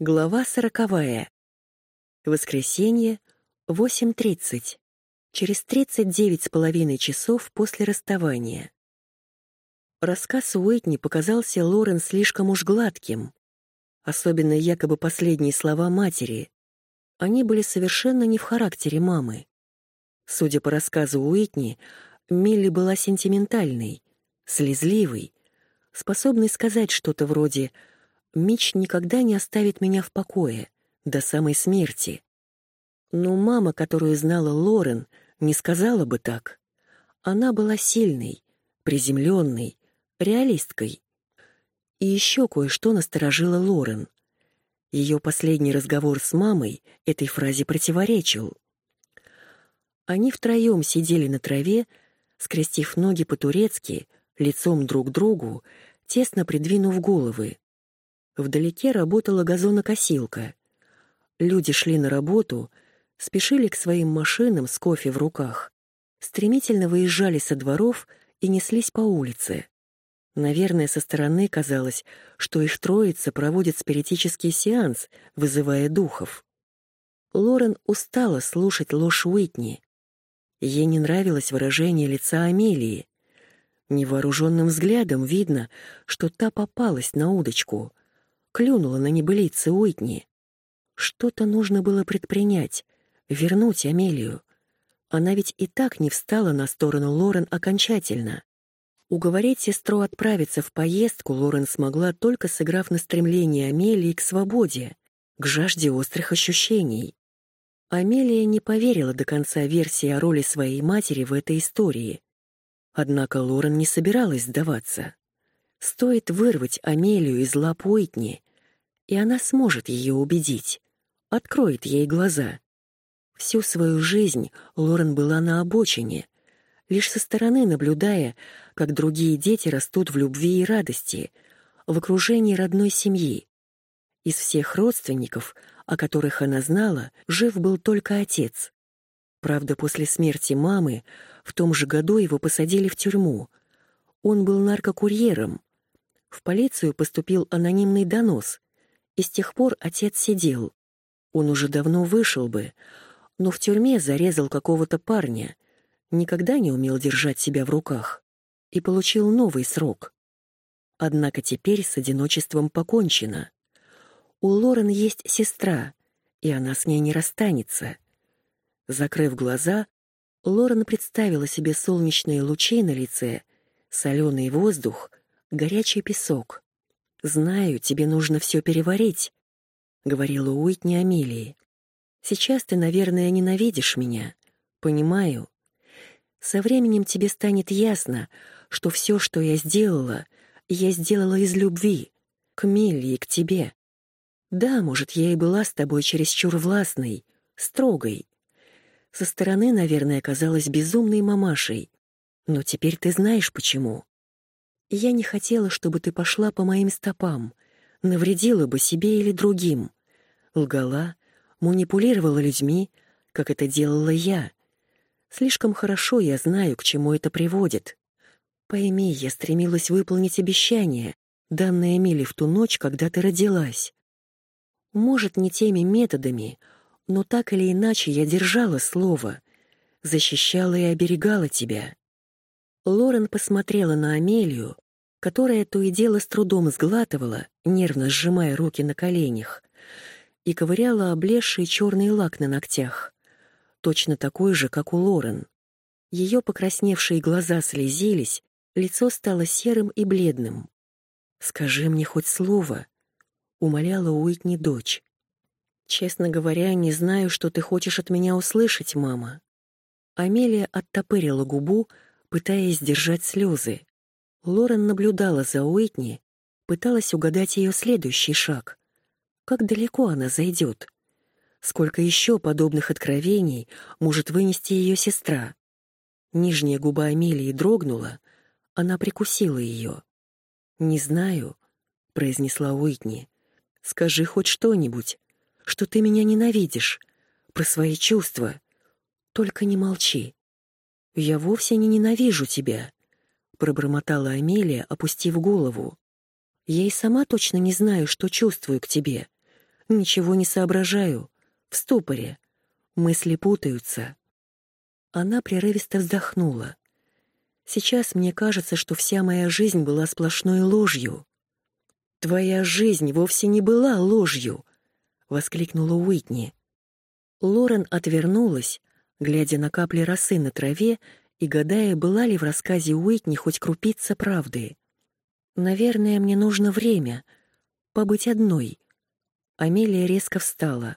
Глава сороковая. Воскресенье, 8.30. Через 39 с половиной часов после расставания. Рассказ Уитни показался Лорен слишком уж гладким. Особенно якобы последние слова матери. Они были совершенно не в характере мамы. Судя по рассказу Уитни, Милли была сентиментальной, слезливой, способной сказать что-то вроде «Мич никогда не оставит меня в покое, до самой смерти». Но мама, которую знала Лорен, не сказала бы так. Она была сильной, приземленной, реалисткой. И еще кое-что насторожило Лорен. Ее последний разговор с мамой этой фразе противоречил. Они втроем сидели на траве, скрестив ноги по-турецки, лицом друг к другу, тесно придвинув головы. Вдалеке работала газонокосилка. Люди шли на работу, спешили к своим машинам с кофе в руках, стремительно выезжали со дворов и неслись по улице. Наверное, со стороны казалось, что их троица проводит спиритический сеанс, вызывая духов. Лорен устала слушать ложь Уитни. Ей не нравилось выражение лица Амелии. Невооруженным взглядом видно, что та попалась на удочку, клюнула на небылицы Уитни. Что-то нужно было предпринять, вернуть Амелию. Она ведь и так не встала на сторону Лорен окончательно. Уговорить сестру отправиться в поездку Лорен смогла только сыграв на стремление Амелии к свободе, к жажде острых ощущений. Амелия не поверила до конца версии о роли своей матери в этой истории. Однако Лорен не собиралась сдаваться. Стоит вырвать Амелию из лап Уитни, и она сможет ее убедить, откроет ей глаза. Всю свою жизнь Лорен была на обочине, лишь со стороны наблюдая, как другие дети растут в любви и радости, в окружении родной семьи. Из всех родственников, о которых она знала, жив был только отец. Правда, после смерти мамы в том же году его посадили в тюрьму. Он был наркокурьером. В полицию поступил анонимный донос, и с тех пор отец сидел. Он уже давно вышел бы, но в тюрьме зарезал какого-то парня, никогда не умел держать себя в руках и получил новый срок. Однако теперь с одиночеством покончено. У Лорен есть сестра, и она с ней не расстанется. Закрыв глаза, Лорен представила себе солнечные лучи на лице, соленый воздух, горячий песок. «Знаю, тебе нужно все переварить», — говорила Уитни Амелии. «Сейчас ты, наверное, ненавидишь меня. Понимаю. Со временем тебе станет ясно, что все, что я сделала, я сделала из любви, к Милли и к тебе. Да, может, я и была с тобой чересчур властной, строгой, со стороны, наверное, казалась безумной мамашей. Но теперь ты знаешь, почему. Я не хотела, чтобы ты пошла по моим стопам, навредила бы себе или другим. Лгала, манипулировала людьми, как это делала я. Слишком хорошо я знаю, к чему это приводит. Пойми, я стремилась выполнить обещание, данное Эмили в ту ночь, когда ты родилась. Может, не теми методами, но так или иначе я держала слово, защищала и оберегала тебя. Лорен посмотрела на Амелию, которая то и дело с трудом сглатывала, нервно сжимая руки на коленях, и ковыряла облезший черный лак на ногтях, точно такой же, как у Лорен. Ее покрасневшие глаза слезились, лицо стало серым и бледным. «Скажи мне хоть слово», — умоляла Уитни дочь. Честно говоря, не знаю, что ты хочешь от меня услышать, мама. Амелия оттопырила губу, пытаясь сдержать слезы. Лорен наблюдала за Уитни, пыталась угадать ее следующий шаг. Как далеко она зайдет? Сколько еще подобных откровений может вынести ее сестра? Нижняя губа Амелии дрогнула, она прикусила ее. «Не знаю», — произнесла Уитни. «Скажи хоть что-нибудь что ты меня ненавидишь, про свои чувства. Только не молчи. Я вовсе не ненавижу тебя, пробормотала Амелия, опустив голову. Я и сама точно не знаю, что чувствую к тебе. Ничего не соображаю. В ступоре. Мысли путаются. Она прерывисто вздохнула. Сейчас мне кажется, что вся моя жизнь была сплошной ложью. Твоя жизнь вовсе не была ложью, воскликнула Уитни. Лорен отвернулась, глядя на капли росы на траве и гадая, была ли в рассказе Уитни хоть крупица правды. Наверное, мне нужно время побыть одной. Амелия резко встала.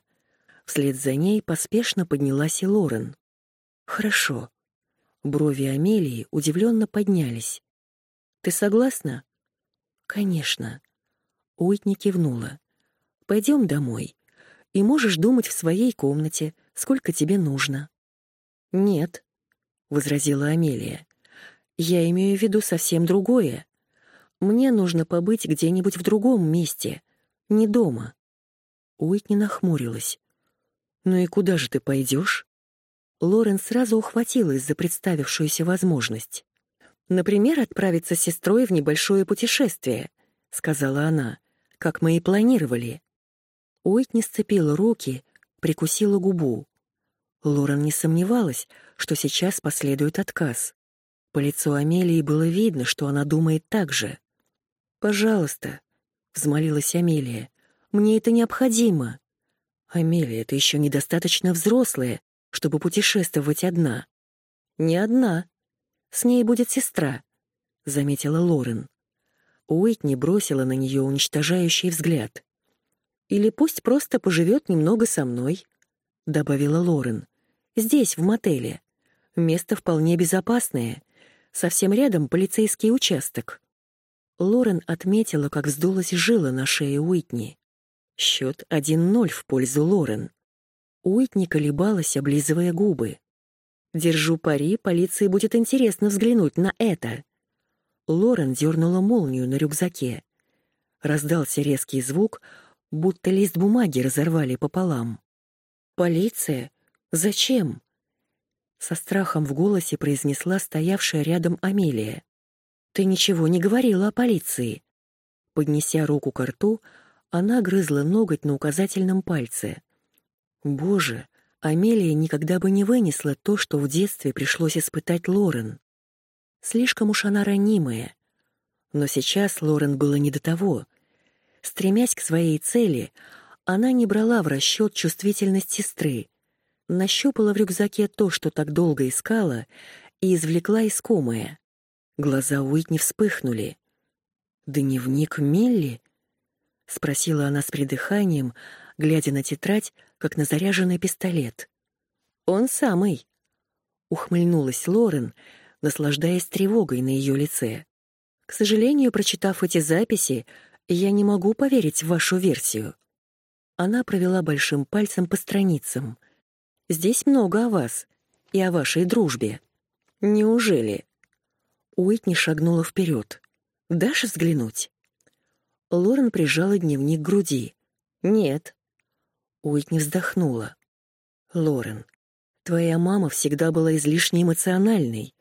Вслед за ней поспешно поднялась и Лорен. Хорошо. Брови Амелии удивленно поднялись. Ты согласна? Конечно. Уитни кивнула. Пойдем домой. И можешь думать в своей комнате, сколько тебе нужно. Нет, возразила Амелия. Я имею в виду совсем другое. Мне нужно побыть где-нибудь в другом месте, не дома. Уитни нахмурилась. Ну и куда же ты пойдешь? Лорен сразу ухватилась за представившуюся возможность. Например, отправиться с сестрой в небольшое путешествие, сказала она, как мы и планировали. Уитни сцепила руки, прикусила губу. Лорен не сомневалась, что сейчас последует отказ. По лицу Амелии было видно, что она думает так же. «Пожалуйста», — взмолилась Амелия, — «мне это необходимо». «Амелия, ты еще недостаточно взрослая, чтобы путешествовать одна». «Не одна. С ней будет сестра», — заметила Лорен. Уитни бросила на нее уничтожающий взгляд. «Или пусть просто поживет немного со мной», — добавила Лорен. «Здесь, в мотеле. Место вполне безопасное. Совсем рядом полицейский участок». Лорен отметила, как вздулась жила на шее Уитни. Счет 1-0 в пользу Лорен. Уитни колебалась, облизывая губы. «Держу пари, полиции будет интересно взглянуть на это». Лорен дернула молнию на рюкзаке. Раздался резкий звук, будто лист бумаги разорвали пополам. «Полиция? Зачем?» Со страхом в голосе произнесла стоявшая рядом Амелия. «Ты ничего не говорила о полиции». Поднеся руку к рту, она грызла ноготь на указательном пальце. Боже, Амелия никогда бы не вынесла то, что в детстве пришлось испытать Лорен. Слишком уж она ранимая. Но сейчас Лорен было не до того. Стремясь к своей цели, она не брала в расчет чувствительность сестры, нащупала в рюкзаке то, что так долго искала, и извлекла искомое. Глаза Уитни вспыхнули. «Дневник Милли?» — спросила она с придыханием, глядя на тетрадь, как на заряженный пистолет. «Он самый!» — ухмыльнулась Лорен, наслаждаясь тревогой на ее лице. «К сожалению, прочитав эти записи, я не могу поверить в вашу версию». Она провела большим пальцем по страницам. «Здесь много о вас и о вашей дружбе. Неужели?» Уитни шагнула вперед. «Дашь взглянуть?» Лорен прижала дневник к груди. «Нет». Уитни вздохнула. «Лорен, твоя мама всегда была излишне эмоциональной,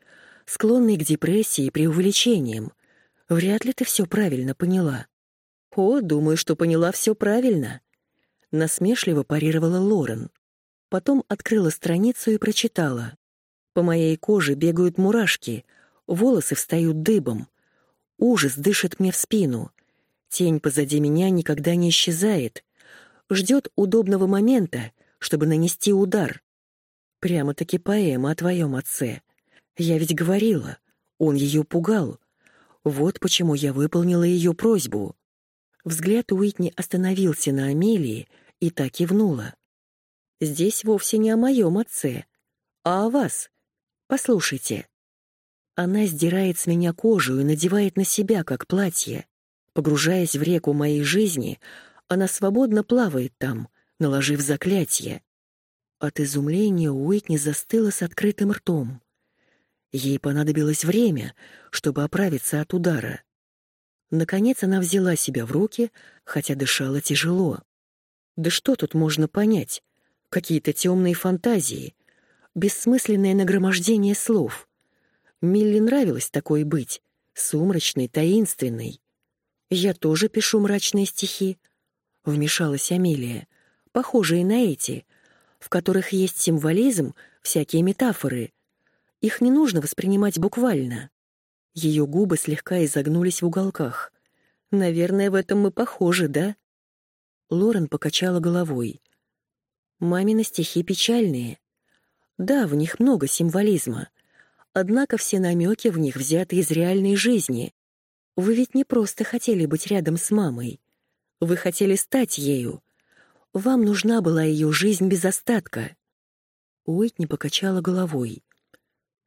склонной к депрессии и преувеличениям. Вряд ли ты все правильно поняла». «О, думаю, что поняла все правильно», — насмешливо парировала Лорен. Потом открыла страницу и прочитала. «По моей коже бегают мурашки, волосы встают дыбом. Ужас дышит мне в спину. Тень позади меня никогда не исчезает. Ждет удобного момента, чтобы нанести удар. Прямо-таки поэма о твоем отце. Я ведь говорила, он ее пугал. Вот почему я выполнила ее просьбу. Взгляд Уитни остановился на Амелии и так кивнула. «Здесь вовсе не о моем отце, а о вас. Послушайте». Она сдирает с меня кожу и надевает на себя, как платье. Погружаясь в реку моей жизни, она свободно плавает там, наложив заклятие. От изумления Уитни застыла с открытым ртом. Ей понадобилось время, чтобы оправиться от удара. Наконец она взяла себя в руки, хотя дышала тяжело. Да что тут можно понять? Какие-то темные фантазии, бессмысленное нагромождение слов. Милли нравилось такой быть, сумрачной, таинственной. Я тоже пишу мрачные стихи. вмешалась Амелия, похожие на эти, в которых есть символизм, всякие метафоры. Их не нужно воспринимать буквально. Ее губы слегка изогнулись в уголках. Наверное, в этом мы похожи, да? Лорен покачала головой. Мамины стихи печальные. Да, в них много символизма. Однако все намеки в них взяты из реальной жизни. Вы ведь не просто хотели быть рядом с мамой. Вы хотели стать ею. Вам нужна была ее жизнь без остатка. Уитни покачала головой.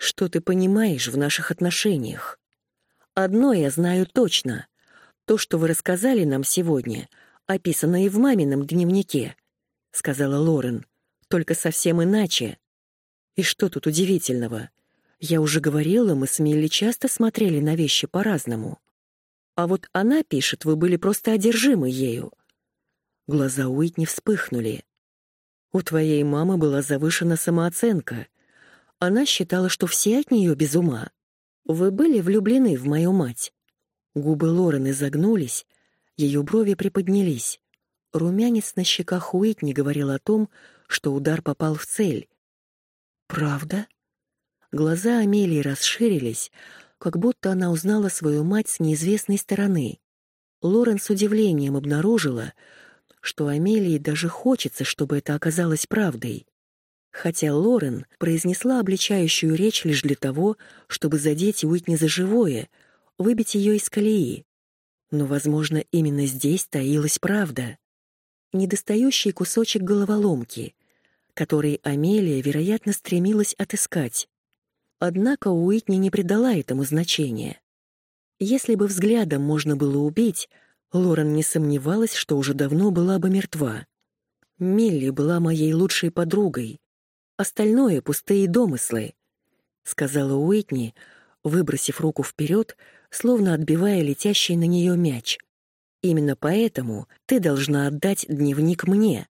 Что ты понимаешь в наших отношениях? Одно я знаю точно. То, что вы рассказали нам сегодня, описано и в мамином дневнике, сказала Лорен, только совсем иначе. И что тут удивительного? Я уже говорила, мы с Милли часто смотрели на вещи по-разному. А вот она пишет, вы были просто одержимы ею. Глаза Уитни вспыхнули. У твоей мамы была завышена самооценка. Она считала, что все от нее без ума. Вы были влюблены в мою мать. Губы Лорен изогнулись, ее брови приподнялись. Румянец на щеках Уитни говорил о том, что удар попал в цель. «Правда?» Глаза Амелии расширились, как будто она узнала свою мать с неизвестной стороны. Лорен с удивлением обнаружила, что Амелии даже хочется, чтобы это оказалось правдой. Хотя Лорен произнесла обличающую речь лишь для того, чтобы задеть Уитни за живое, выбить ее из колеи. Но, возможно, именно здесь таилась правда. Недостающий кусочек головоломки, который Амелия, вероятно, стремилась отыскать. Однако Уитни не придала этому значения. Если бы взглядом можно было убить, Лорен не сомневалась, что уже давно была бы мертва. Милли была моей лучшей подругой. Остальное — пустые домыслы, — сказала Уитни, выбросив руку вперед, словно отбивая летящий на нее мяч. Именно поэтому ты должна отдать дневник мне.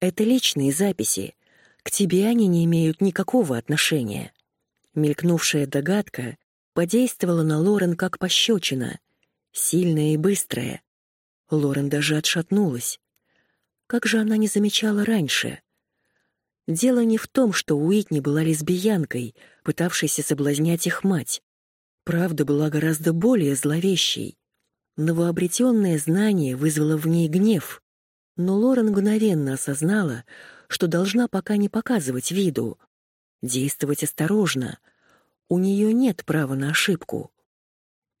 Это личные записи. К тебе они не имеют никакого отношения. Мелькнувшая догадка подействовала на Лорен как пощечина, сильная и быстрая. Лорен даже отшатнулась. Как же она не замечала раньше? Дело не в том, что Уитни была лесбиянкой, пытавшейся соблазнять их мать. Правда была гораздо более зловещей. Новообретенное знание вызвало в ней гнев, но Лорен мгновенно осознала, что должна пока не показывать виду, действовать осторожно. У нее нет права на ошибку.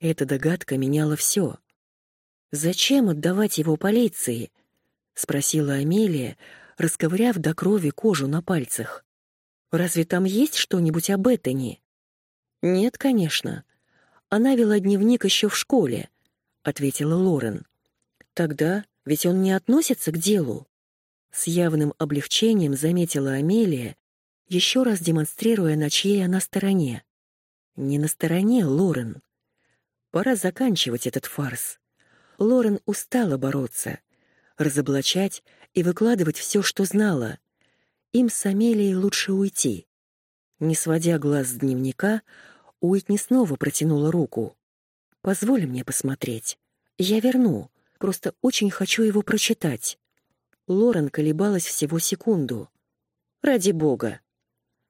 Эта догадка меняла все. «Зачем отдавать его полиции?» — спросила Амелия, расковыряв до крови кожу на пальцах. «Разве там есть что-нибудь об Эттоне?» «Нет, конечно. Она вела дневник еще в школе», — ответила Лорен. «Тогда ведь он не относится к делу». С явным облегчением заметила Амелия, еще раз демонстрируя, на чьей она стороне. «Не на стороне, Лорен. Пора заканчивать этот фарс». Лорен устала бороться, разоблачать и выкладывать все, что знала. Им с Амелией лучше уйти. Не сводя глаз с дневника, Уитни снова протянула руку. «Позволь мне посмотреть. Я верну, просто очень хочу его прочитать». Лорен колебалась всего секунду. «Ради бога!»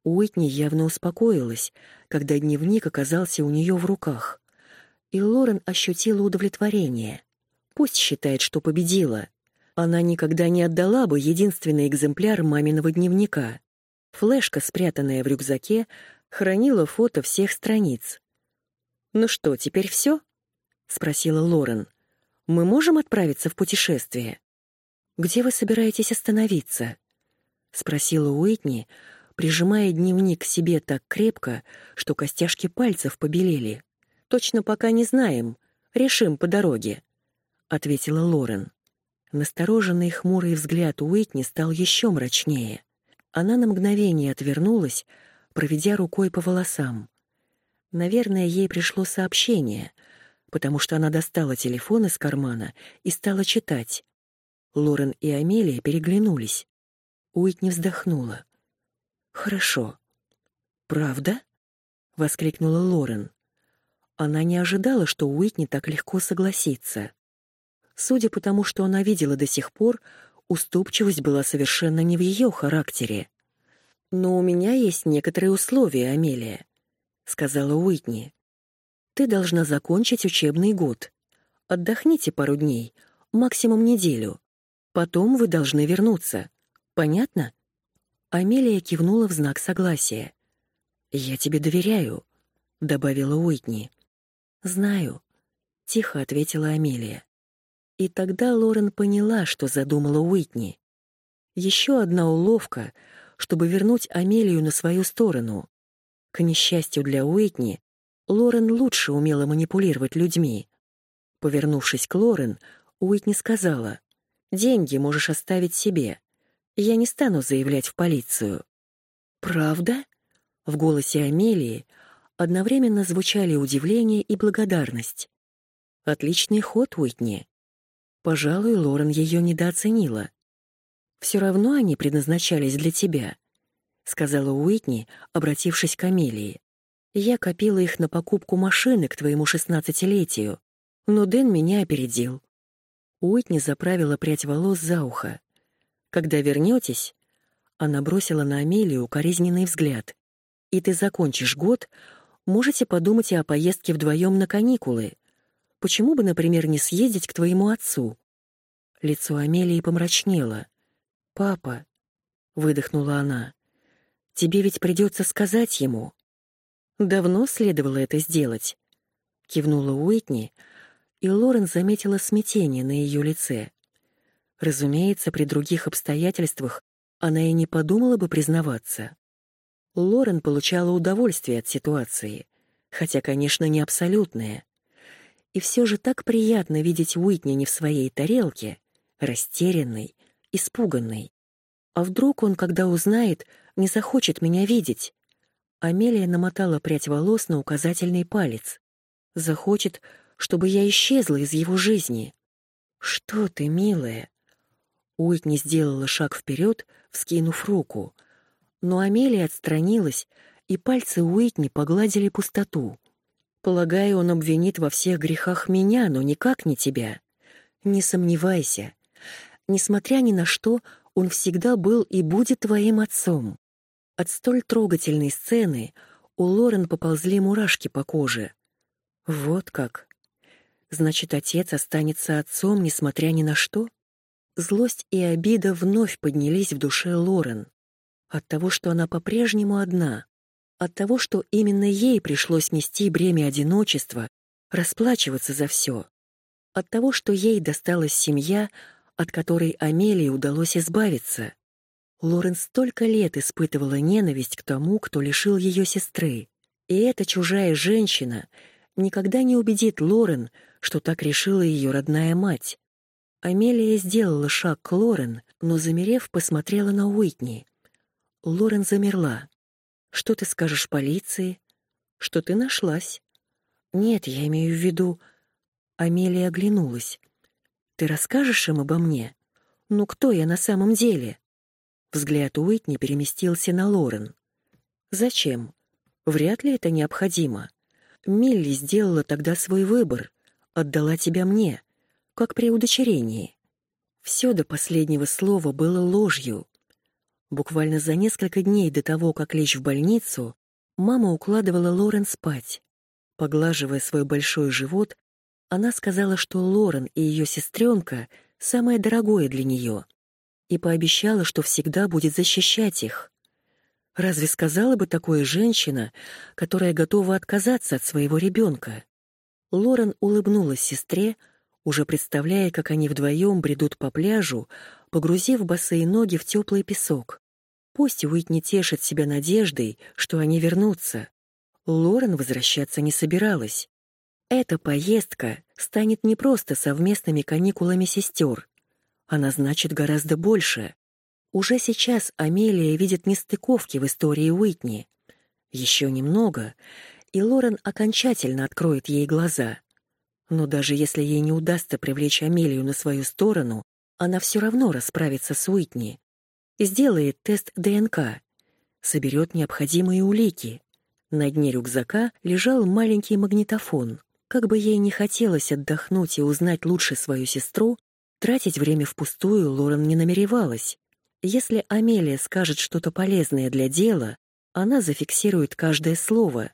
Уитни явно успокоилась, когда дневник оказался у нее в руках. И Лорен ощутила удовлетворение. Пусть считает, что победила. Она никогда не отдала бы единственный экземпляр маминого дневника. Флешка, спрятанная в рюкзаке, хранила фото всех страниц. «Ну что, теперь все?» — спросила Лорен. «Мы можем отправиться в путешествие?» «Где вы собираетесь остановиться?» — спросила Уитни, прижимая дневник к себе так крепко, что костяшки пальцев побелели. «Точно пока не знаем. Решим по дороге», — ответила Лорен. Настороженный хмурый взгляд Уитни стал еще мрачнее. Она на мгновение отвернулась, проведя рукой по волосам. Наверное, ей пришло сообщение, потому что она достала телефон из кармана и стала читать. Лорен и Амелия переглянулись. Уитни вздохнула. «Хорошо». «Правда?» — воскликнула Лорен. Она не ожидала, что Уитни так легко согласится. Судя по тому, что она видела до сих пор, уступчивость была совершенно не в ее характере. «Но у меня есть некоторые условия, Амелия», — сказала Уитни. «Ты должна закончить учебный год. Отдохните пару дней, максимум неделю. Потом вы должны вернуться. Понятно?» Амелия кивнула в знак согласия. «Я тебе доверяю», — добавила Уитни. «Знаю», — тихо ответила Амелия. И тогда Лорен поняла, что задумала Уитни. Еще одна уловка, чтобы вернуть Амелию на свою сторону. К несчастью для Уитни, Лорен лучше умела манипулировать людьми. Повернувшись к Лорен, Уитни сказала, «Деньги можешь оставить себе. Я не стану заявлять в полицию». «Правда?» В голосе Амелии одновременно звучали удивление и благодарность. «Отличный ход, Уитни. Пожалуй, Лорен ее недооценила. Все равно они предназначались для тебя, сказала Уитни, обратившись к Амелии. Я копила их на покупку машины к твоему шестнадцатилетию, но Дэн меня опередил. Уитни заправила прядь волос за ухо. Когда вернетесь, она бросила на Амелию укоризненный взгляд. И ты закончишь год, можете подумать и о поездке вдвоем на каникулы. Почему бы, например, не съездить к твоему отцу?» Лицо Амелии помрачнело. «Папа», — выдохнула она, — «тебе ведь придется сказать ему». «Давно следовало это сделать», — кивнула Уитни, и Лорен заметила смятение на ее лице. Разумеется, при других обстоятельствах она и не подумала бы признаваться. Лорен получала удовольствие от ситуации, хотя, конечно, не абсолютное. И все же так приятно видеть Уитни не в своей тарелке, растерянной, испуганной. А вдруг он, когда узнает, не захочет меня видеть? Амелия намотала прядь волос на указательный палец. Захочет, чтобы я исчезла из его жизни. Что ты, милая? Уитни сделала шаг вперед, вскинув руку. Но Амелия отстранилась, и пальцы Уитни погладили пустоту. Полагаю, он обвинит во всех грехах меня, но никак не тебя. Не сомневайся. Несмотря ни на что, он всегда был и будет твоим отцом. От столь трогательной сцены у Лорен поползли мурашки по коже. Вот как. Значит, отец останется отцом, несмотря ни на что? Злость и обида вновь поднялись в душе Лорен. От того, что она по-прежнему одна, от того, что именно ей пришлось нести бремя одиночества, расплачиваться за все, от того, что ей досталась семья, от которой Амелии удалось избавиться. Лорен столько лет испытывала ненависть к тому, кто лишил ее сестры. И эта чужая женщина никогда не убедит Лорен, что так решила ее родная мать. Амелия сделала шаг к Лорен, но, замерев, посмотрела на Уитни. Лорен замерла. Что ты скажешь полиции? Что ты нашлась? Нет, я имею в виду... Амелия оглянулась. Ты расскажешь им обо мне? Ну кто я на самом деле? Взгляд Уитни переместился на Лорен. Зачем? Вряд ли это необходимо. Милли сделала тогда свой выбор, отдала тебя мне, как при удочерении. Все до последнего слова было ложью. Буквально за несколько дней до того, как лечь в больницу, мама укладывала Лорен спать. Поглаживая свой большой живот, она сказала, что Лорен и ее сестренка — самое дорогое для нее, и пообещала, что всегда будет защищать их. Разве сказала бы такое женщина, которая готова отказаться от своего ребенка? Лорен улыбнулась сестре, уже представляя, как они вдвоем бредут по пляжу, погрузив босые ноги в теплый песок. Пусть Уитни тешит себя надеждой, что они вернутся. Лорен возвращаться не собиралась. Эта поездка станет не просто совместными каникулами сестер. Она значит гораздо больше. Уже сейчас Амелия видит нестыковки в истории Уитни. Еще немного, и Лорен окончательно откроет ей глаза. Но даже если ей не удастся привлечь Амелию на свою сторону, она все равно расправится с Уитни сделает тест ДНК, соберет необходимые улики. На дне рюкзака лежал маленький магнитофон. Как бы ей не хотелось отдохнуть и узнать лучше свою сестру, тратить время впустую Лорен не намеревалась. Если Амелия скажет что-то полезное для дела, она зафиксирует каждое слово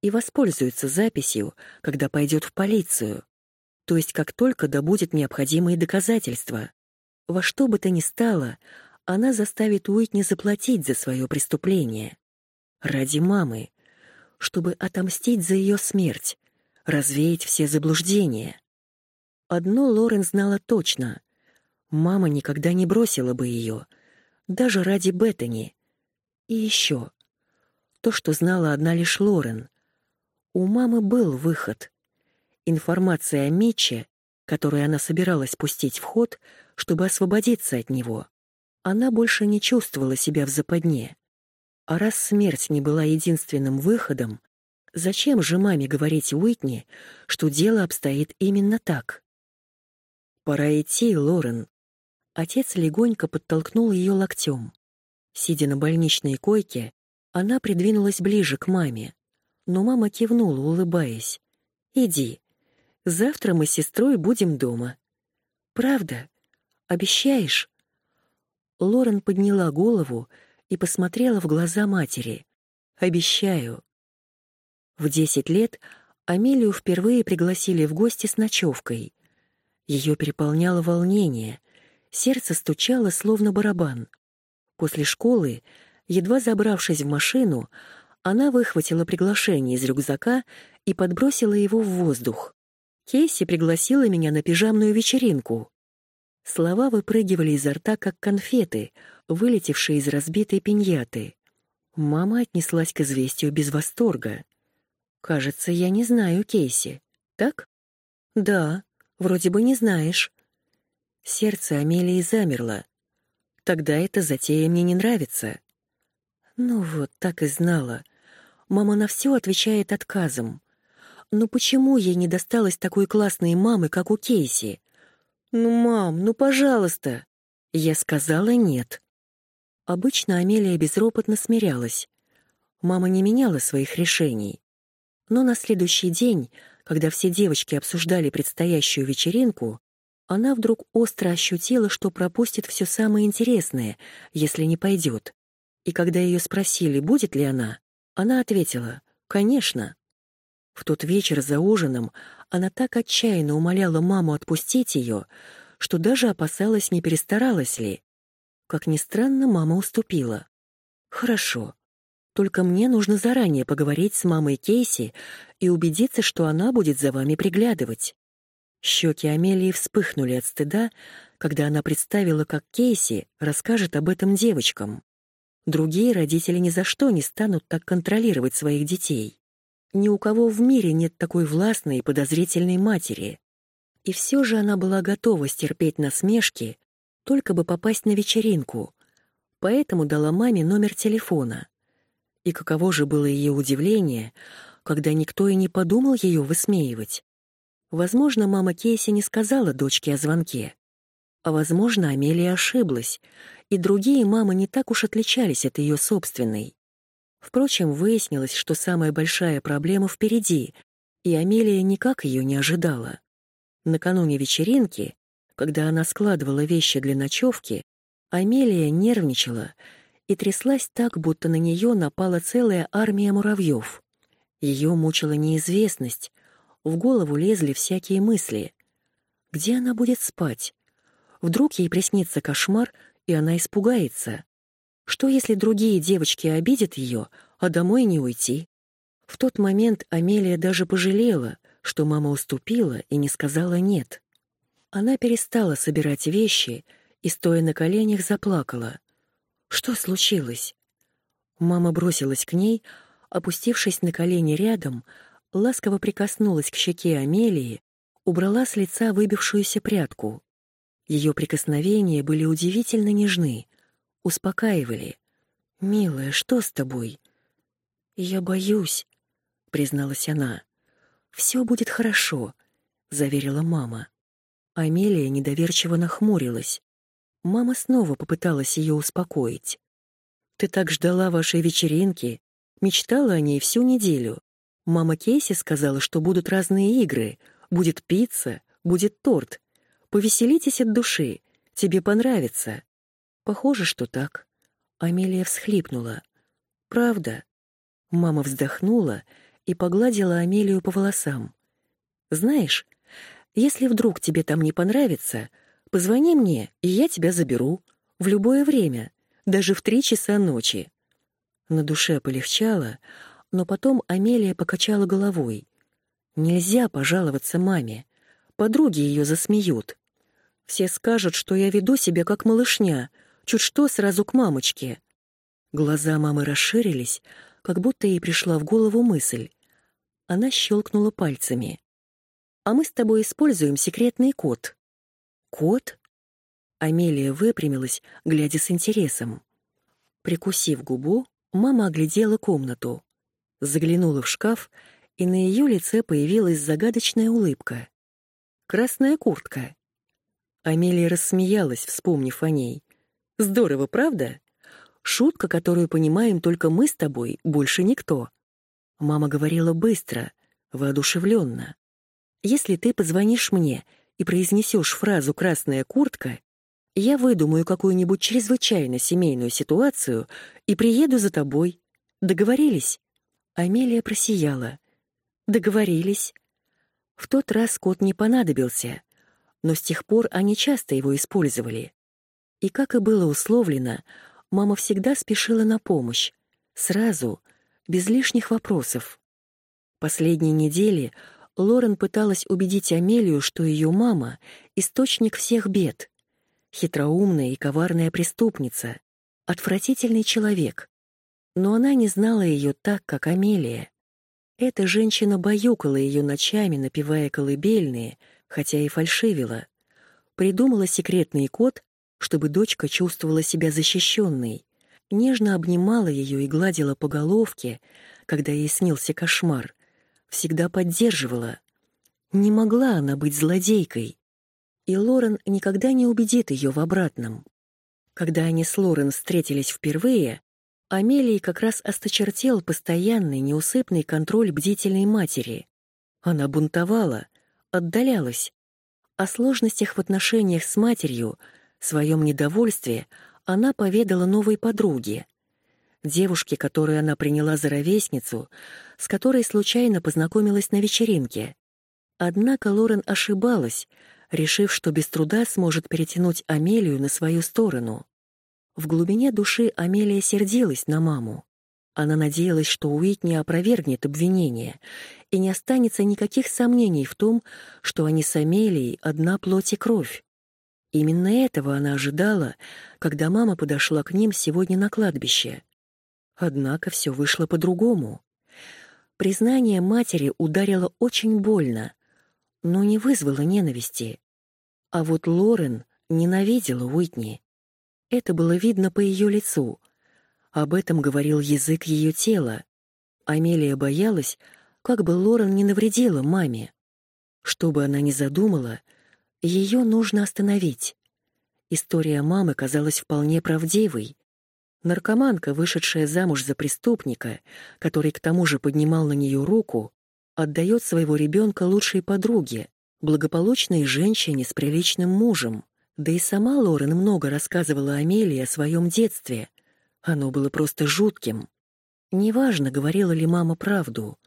и воспользуется записью, когда пойдет в полицию, то есть как только добудет необходимые доказательства. Во что бы то ни стало, она заставит Уитни заплатить за свое преступление. Ради мамы, чтобы отомстить за ее смерть, развеять все заблуждения. Одно Лорен знала точно. Мама никогда не бросила бы ее, даже ради Беттани. И еще. То, что знала одна лишь Лорен. У мамы был выход. Информация о Митче, которую она собиралась пустить в ход, чтобы освободиться от него. Она больше не чувствовала себя в западне. А раз смерть не была единственным выходом, зачем же маме говорить Уитни, что дело обстоит именно так? «Пора идти, Лорен». Отец легонько подтолкнул ее локтем. Сидя на больничной койке, она придвинулась ближе к маме. Но мама кивнула, улыбаясь. «Иди. Завтра мы с сестрой будем дома». «Правда? Обещаешь?» Лорен подняла голову и посмотрела в глаза матери. «Обещаю». В десять лет Амелию впервые пригласили в гости с ночевкой. Ее переполняло волнение, сердце стучало, словно барабан. После школы, едва забравшись в машину, она выхватила приглашение из рюкзака и подбросила его в воздух. Кейси пригласила меня на пижамную вечеринку. Слова выпрыгивали изо рта, как конфеты, вылетевшие из разбитой пиньяты. Мама отнеслась к известию без восторга. «Кажется, я не знаю Кейси. Так?» «Да, вроде бы не знаешь». Сердце Амелии замерло. «Тогда эта затея мне не нравится». Ну вот, так и знала. Мама на все отвечает отказом. Но почему ей не досталось такой классной мамы, как у Кейси? «Ну, мам, ну, пожалуйста!» Я сказала «нет». Обычно Амелия безропотно смирялась. Мама не меняла своих решений. Но на следующий день, когда все девочки обсуждали предстоящую вечеринку, она вдруг остро ощутила, что пропустит все самое интересное, если не пойдет. И когда ее спросили, будет ли она, она ответила «конечно». В тот вечер за ужином она так отчаянно умоляла маму отпустить ее, что даже опасалась, не перестаралась ли. Как ни странно, мама уступила. «Хорошо. Только мне нужно заранее поговорить с мамой Кейси и убедиться, что она будет за вами приглядывать». Щеки Амелии вспыхнули от стыда, когда она представила, как Кейси расскажет об этом девочкам. Другие родители ни за что не станут так контролировать своих детей. Ни у кого в мире нет такой властной и подозрительной матери. И все же она была готова стерпеть насмешки, только бы попасть на вечеринку, поэтому дала маме номер телефона. И каково же было ее удивление, когда никто и не подумал ее высмеивать. Возможно, мама Кейси не сказала дочке о звонке. А возможно, Амелия ошиблась, и другие мамы не так уж отличались от ее собственной. Впрочем, выяснилось, что самая большая проблема впереди, и Амелия никак ее не ожидала. Накануне вечеринки, когда она складывала вещи для ночевки, Амелия нервничала и тряслась так, будто на нее напала целая армия муравьев. Ее мучила неизвестность, в голову лезли всякие мысли. Где она будет спать? Вдруг ей приснится кошмар, и она испугается. Что, если другие девочки обидят ее, а домой не уйти? В тот момент Амелия даже пожалела, что мама уступила и не сказала «нет». Она перестала собирать вещи и, стоя на коленях, заплакала. Что случилось? Мама бросилась к ней, опустившись на колени рядом, ласково прикоснулась к щеке Амелии, убрала с лица выбившуюся прядку. Ее прикосновения были удивительно нежны — успокаивали. «Милая, что с тобой?» «Я боюсь», — призналась она. «Все будет хорошо», — заверила мама. Амелия недоверчиво нахмурилась. Мама снова попыталась ее успокоить. «Ты так ждала вашей вечеринки, мечтала о ней всю неделю. Мама Кейси сказала, что будут разные игры. Будет пицца, будет торт. Повеселитесь от души. Тебе понравится. Похоже, что так. Амелия всхлипнула. Правда. Мама вздохнула и погладила Амелию по волосам. Знаешь, если вдруг тебе там не понравится, позвони мне, и я тебя заберу. В любое время, даже в три часа ночи. На душе полегчало, но потом Амелия покачала головой. Нельзя пожаловаться маме. Подруги ее засмеют. Все скажут, что я веду себя как малышня, чуть что сразу к мамочке. Глаза мамы расширились, как будто ей пришла в голову мысль. Она щелкнула пальцами. «А мы с тобой используем секретный код». «Код?» Амелия выпрямилась, глядя с интересом. Прикусив губу, мама оглядела комнату, заглянула в шкаф, и на ее лице появилась загадочная улыбка. «Красная куртка». Амелия рассмеялась, вспомнив о ней. «Здорово, правда? Шутка, которую понимаем только мы с тобой, больше никто». Мама говорила быстро, воодушевленно. «Если ты позвонишь мне и произнесешь фразу «красная куртка», я выдумаю какую-нибудь чрезвычайно семейную ситуацию и приеду за тобой. Договорились?» Амелия просияла. «Договорились». В тот раз кот не понадобился, но с тех пор они часто его использовали. И, как и было условлено, мама всегда спешила на помощь, сразу, без лишних вопросов. Последние недели Лорен пыталась убедить Амелию, что ее мама — источник всех бед — хитроумная и коварная преступница, отвратительный человек. Но она не знала ее так, как Амелия. Эта женщина баюкала ее ночами, напевая колыбельные, хотя и фальшивила. Придумала секретный код, чтобы дочка чувствовала себя защищенной, нежно обнимала ее и гладила по головке, когда ей снился кошмар, всегда поддерживала. Не могла она быть злодейкой и Лорен никогда не убедит ее в обратном. Когда они с Лорен встретились впервые, Амелии как раз осточертел постоянный, неусыпный контроль бдительной матери. Она бунтовала, отдалялась. О сложностях в отношениях с матерью, своем недовольстве она поведала новой подруге. Девушке, которую она приняла за ровесницу, с которой случайно познакомилась на вечеринке. Однако Лорен ошибалась, решив, что без труда сможет перетянуть Амелию на свою сторону. В глубине души Амелия сердилась на маму. Она надеялась, что Уитни опровергнет обвинение, и не останется никаких сомнений в том, что они с Амелией одна плоть и кровь. Именно этого она ожидала, когда мама подошла к ним сегодня на кладбище. Однако все вышло по-другому. Признание матери ударило очень больно, но не вызвало ненависти. А вот Лорен ненавидела Уитни. Это было видно по ее лицу. Об этом говорил язык ее тела. Амелия боялась, как бы Лорен не навредила маме. Что бы она ни задумала, ее нужно остановить. История мамы казалась вполне правдивой. Наркоманка, вышедшая замуж за преступника, который к тому же поднимал на нее руку, отдает своего ребенка лучшей подруге, благополучной женщине с приличным мужем. Да и сама Лорен много рассказывала Амелии о своем детстве. Оно было просто жутким. Неважно, говорила ли мама правду.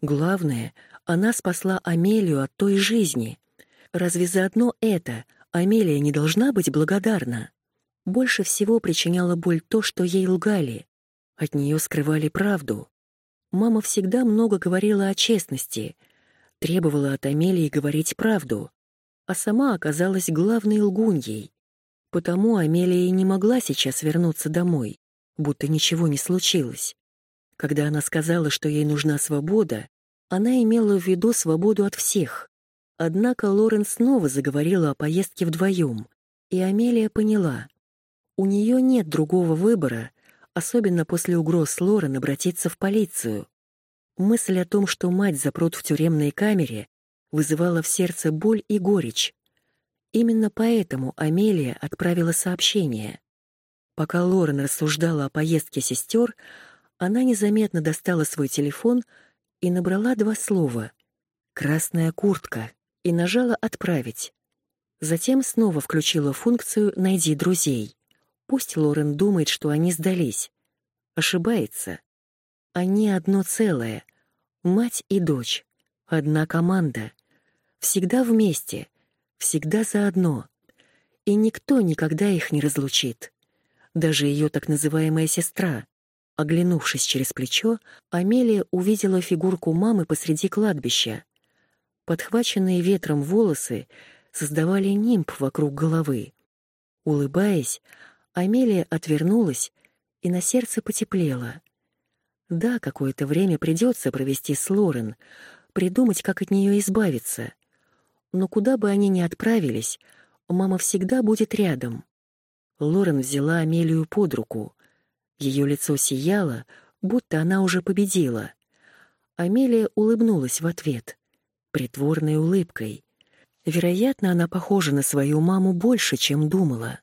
Главное, она спасла Амелию от той жизни. Разве за одно это Амелия не должна быть благодарна? Больше всего причиняло боль то, что ей лгали. От нее скрывали правду. Мама всегда много говорила о честности — требовала от Амелии говорить правду, а сама оказалась главной лгуньей. Потому Амелия не могла сейчас вернуться домой, будто ничего не случилось. Когда она сказала, что ей нужна свобода, она имела в виду свободу от всех. Однако Лорен снова заговорила о поездке вдвоем, и Амелия поняла. У нее нет другого выбора, особенно после угроз Лорен обратиться в полицию. Мысль о том, что мать запрут в тюремной камере, вызывала в сердце боль и горечь. Именно поэтому Амелия отправила сообщение. Пока Лорен рассуждала о поездке сестер, она незаметно достала свой телефон и набрала два слова «красная куртка» и нажала «Отправить». Затем снова включила функцию «Найди друзей». Пусть Лорен думает, что они сдались. Ошибается. Они одно целое. Мать и дочь. Одна команда. Всегда вместе. Всегда заодно. И никто никогда их не разлучит. Даже ее так называемая сестра. Оглянувшись через плечо, Амелия увидела фигурку мамы посреди кладбища. Подхваченные ветром волосы создавали нимб вокруг головы. Улыбаясь, Амелия отвернулась, и на сердце потеплело. Да, какое-то время придется провести с Лорен, придумать, как от нее избавиться. Но куда бы они ни отправились, мама всегда будет рядом. Лорен взяла Амелию под руку. Ее лицо сияло, будто она уже победила. Амелия улыбнулась в ответ, притворной улыбкой. Вероятно, она похожа на свою маму больше, чем думала.